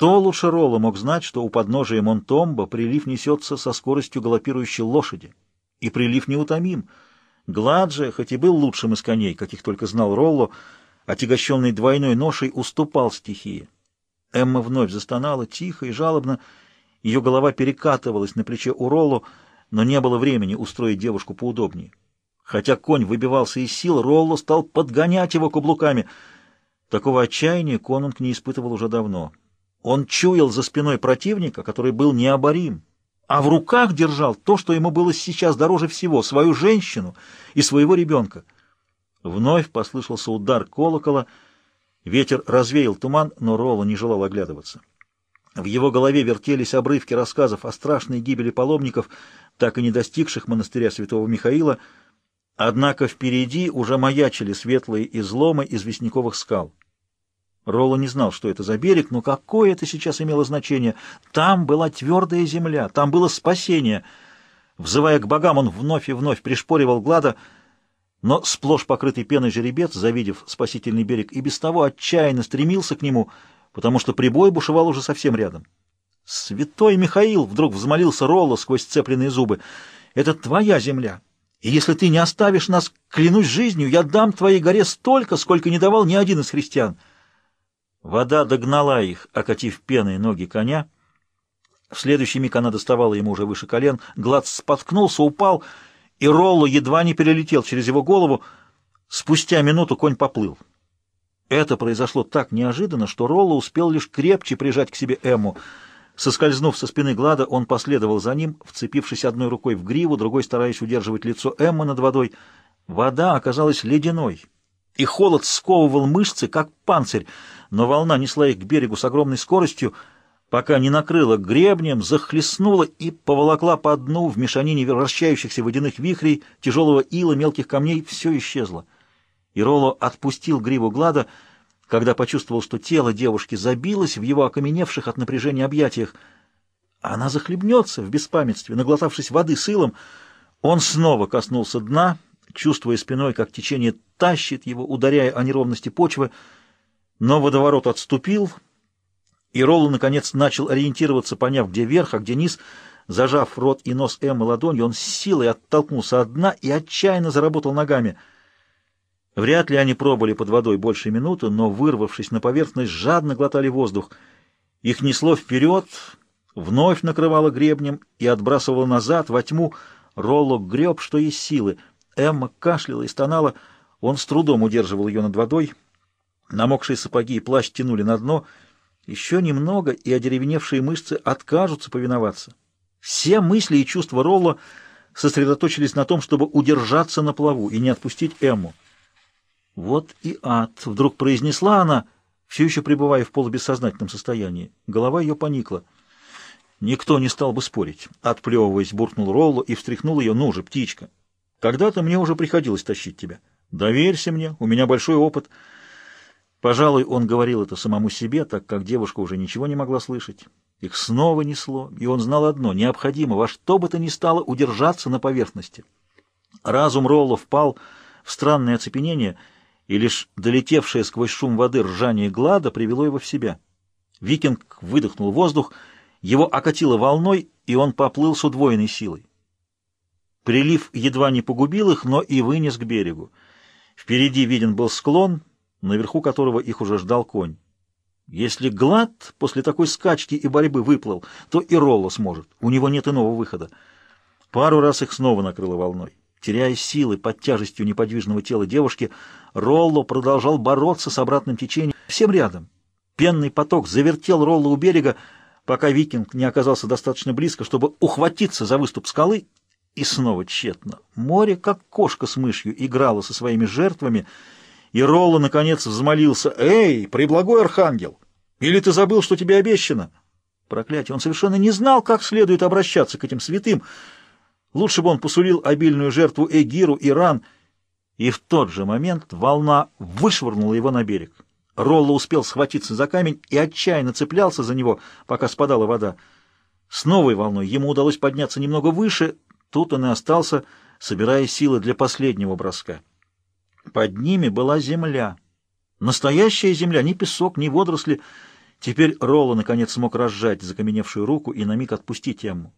Кто лучше Ролла мог знать, что у подножия Монтомба прилив несется со скоростью галопирующей лошади? И прилив неутомим. Гладже, хоть и был лучшим из коней, каких только знал Ролло, отягощенный двойной ношей, уступал стихии. Эмма вновь застонала, тихо и жалобно. Ее голова перекатывалась на плече у Ролло, но не было времени устроить девушку поудобнее. Хотя конь выбивался из сил, Ролло стал подгонять его каблуками. Такого отчаяния конунг не испытывал уже давно. Он чуял за спиной противника, который был необорим, а в руках держал то, что ему было сейчас дороже всего — свою женщину и своего ребенка. Вновь послышался удар колокола, ветер развеял туман, но Ролло не желал оглядываться. В его голове вертелись обрывки рассказов о страшной гибели паломников, так и не достигших монастыря святого Михаила, однако впереди уже маячили светлые изломы известняковых скал. Ролло не знал, что это за берег, но какое это сейчас имело значение. Там была твердая земля, там было спасение. Взывая к богам, он вновь и вновь пришпоривал Глада, но сплошь покрытый пеной жеребец, завидев спасительный берег, и без того отчаянно стремился к нему, потому что прибой бушевал уже совсем рядом. «Святой Михаил!» — вдруг взмолился Ролло сквозь цепленные зубы. «Это твоя земля, и если ты не оставишь нас, клянусь жизнью, я дам твоей горе столько, сколько не давал ни один из христиан». Вода догнала их, окатив пеной ноги коня. В следующий миг она доставала ему уже выше колен. Глад споткнулся, упал, и Ролло едва не перелетел через его голову. Спустя минуту конь поплыл. Это произошло так неожиданно, что Ролло успел лишь крепче прижать к себе Эмму. Соскользнув со спины Глада, он последовал за ним, вцепившись одной рукой в гриву, другой стараясь удерживать лицо Эммы над водой. Вода оказалась ледяной, и холод сковывал мышцы, как панцирь, но волна несла их к берегу с огромной скоростью, пока не накрыла гребнем, захлестнула и поволокла по дну в мешанине вращающихся водяных вихрей, тяжелого ила, мелких камней, все исчезло. И Ролло отпустил гриву Глада, когда почувствовал, что тело девушки забилось в его окаменевших от напряжения объятиях. Она захлебнется в беспамятстве, наглотавшись воды с илом. Он снова коснулся дна, чувствуя спиной, как течение тащит его, ударяя о неровности почвы, но водоворот отступил, и Ролло, наконец, начал ориентироваться, поняв, где верх, а где низ. Зажав рот и нос Эммы ладонью, он с силой оттолкнулся от дна и отчаянно заработал ногами. Вряд ли они пробыли под водой больше минуты, но, вырвавшись на поверхность, жадно глотали воздух. Их несло вперед, вновь накрывало гребнем и отбрасывало назад, во тьму. Ролло греб, что есть силы. Эмма кашляла и стонала. Он с трудом удерживал ее над водой. Намокшие сапоги и плащ тянули на дно. Еще немного, и одеревеневшие мышцы откажутся повиноваться. Все мысли и чувства Ролла сосредоточились на том, чтобы удержаться на плаву и не отпустить Эмму. «Вот и ад!» — вдруг произнесла она, все еще пребывая в полубессознательном состоянии. Голова ее поникла. Никто не стал бы спорить. Отплевываясь, буркнул Ролло и встряхнул ее. «Ну же, птичка! Когда-то мне уже приходилось тащить тебя. Доверься мне, у меня большой опыт». Пожалуй, он говорил это самому себе, так как девушка уже ничего не могла слышать. Их снова несло, и он знал одно — необходимо во что бы то ни стало удержаться на поверхности. Разум Ролла впал в странное оцепенение, и лишь долетевшее сквозь шум воды ржание Глада привело его в себя. Викинг выдохнул воздух, его окатило волной, и он поплыл с удвоенной силой. Прилив едва не погубил их, но и вынес к берегу. Впереди виден был склон — наверху которого их уже ждал конь. Если Глад после такой скачки и борьбы выплыл, то и Ролло сможет. У него нет иного выхода. Пару раз их снова накрыло волной. Теряя силы под тяжестью неподвижного тела девушки, Ролло продолжал бороться с обратным течением всем рядом. Пенный поток завертел Ролло у берега, пока викинг не оказался достаточно близко, чтобы ухватиться за выступ скалы, и снова тщетно. Море, как кошка с мышью, играло со своими жертвами, и Ролло, наконец, взмолился. «Эй, преблагой архангел! Или ты забыл, что тебе обещано?» Проклятие, он совершенно не знал, как следует обращаться к этим святым. Лучше бы он посулил обильную жертву Эгиру и Ран. И в тот же момент волна вышвырнула его на берег. Ролло успел схватиться за камень и отчаянно цеплялся за него, пока спадала вода. С новой волной ему удалось подняться немного выше, тут он и остался, собирая силы для последнего броска. Под ними была земля. Настоящая земля, ни песок, ни водоросли, Теперь Ролло наконец смог разжать закаменевшую руку и на миг отпустить Эмму.